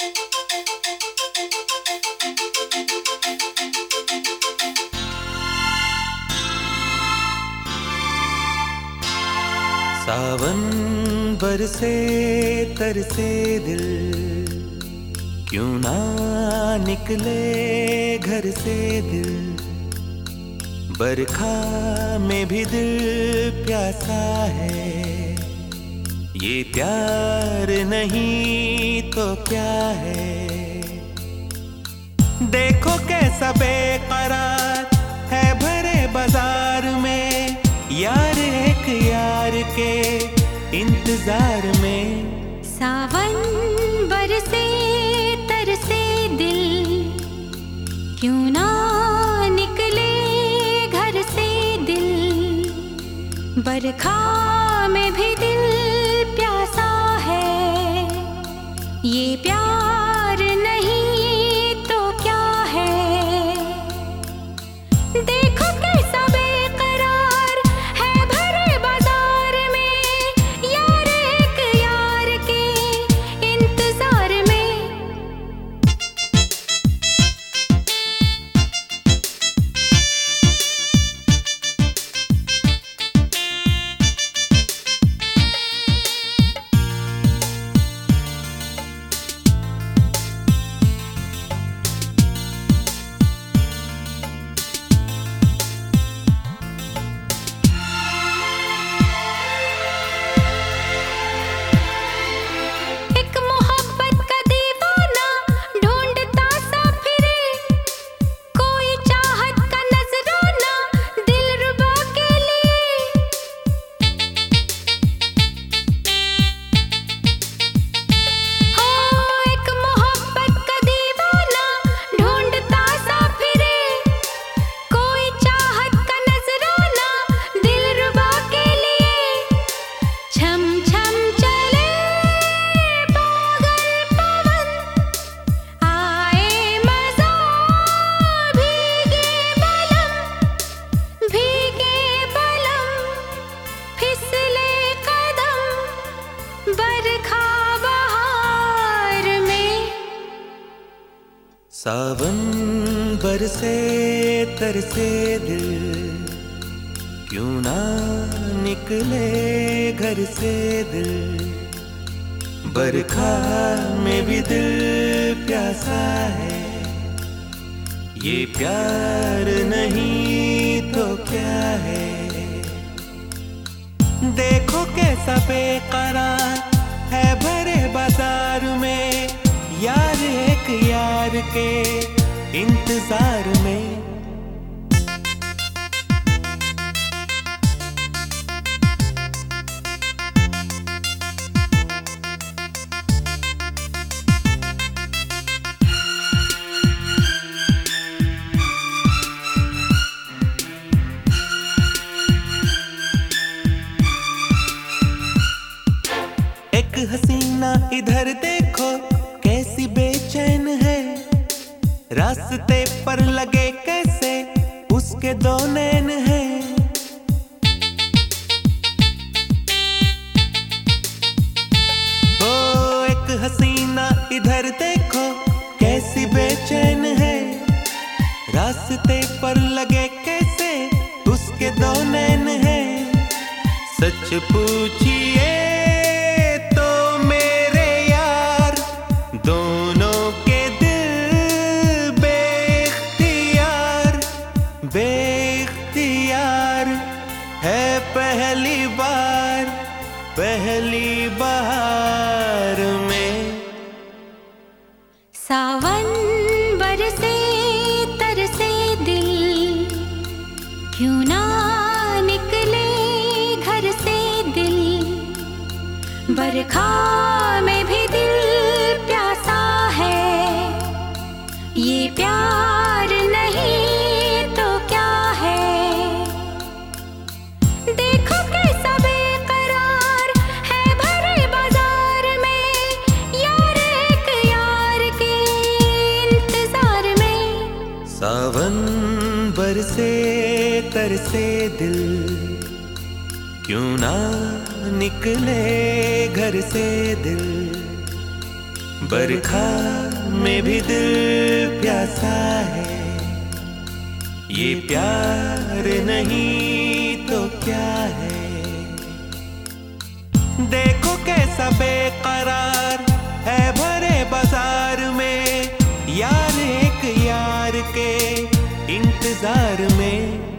सावन बरसे, तरसे दिल, क्यों ना निकले घर से दिल? बरखा में भी दिल प्यासा है। ये प्यार नहीं तो क्या है? देखो कैसा बेकरार है भरे बाज़ार में। यार एक यार के इंतज़ार में। सावन बरसे, तरसे दिल। क्यों ना निकले घर से दिल? बरखा में भी दिल ये प्यार नहीं तो क्या है? देखो सावन बरसे तरसे दिल, क्यों ना निकले घर से दिल? बरखा में भी दिल प्यासा है, ये प्यार नहीं तो क्या है? देखो कैसा बेकरार है भरे बाज़ार में के इंतज़ार में। एक हसीना इधर देखो। रास्ते पर लगे कैसे? उसके दो नैन हैं। ओ, एक हसीना इधर देखो, कैसी बेचैन है। रास्ते पर लगे कैसे? उसके दो नैन हैं। सच पूछिए बार पहली बार में। सावन बरसे तरसे दिल क्यों बरसे तरसे दिल क्यों ना निकले घर से दिल? बरखा में भी दिल प्यासा है, ये प्यार नहीं तो क्या है? देखो कैसा बेकरार में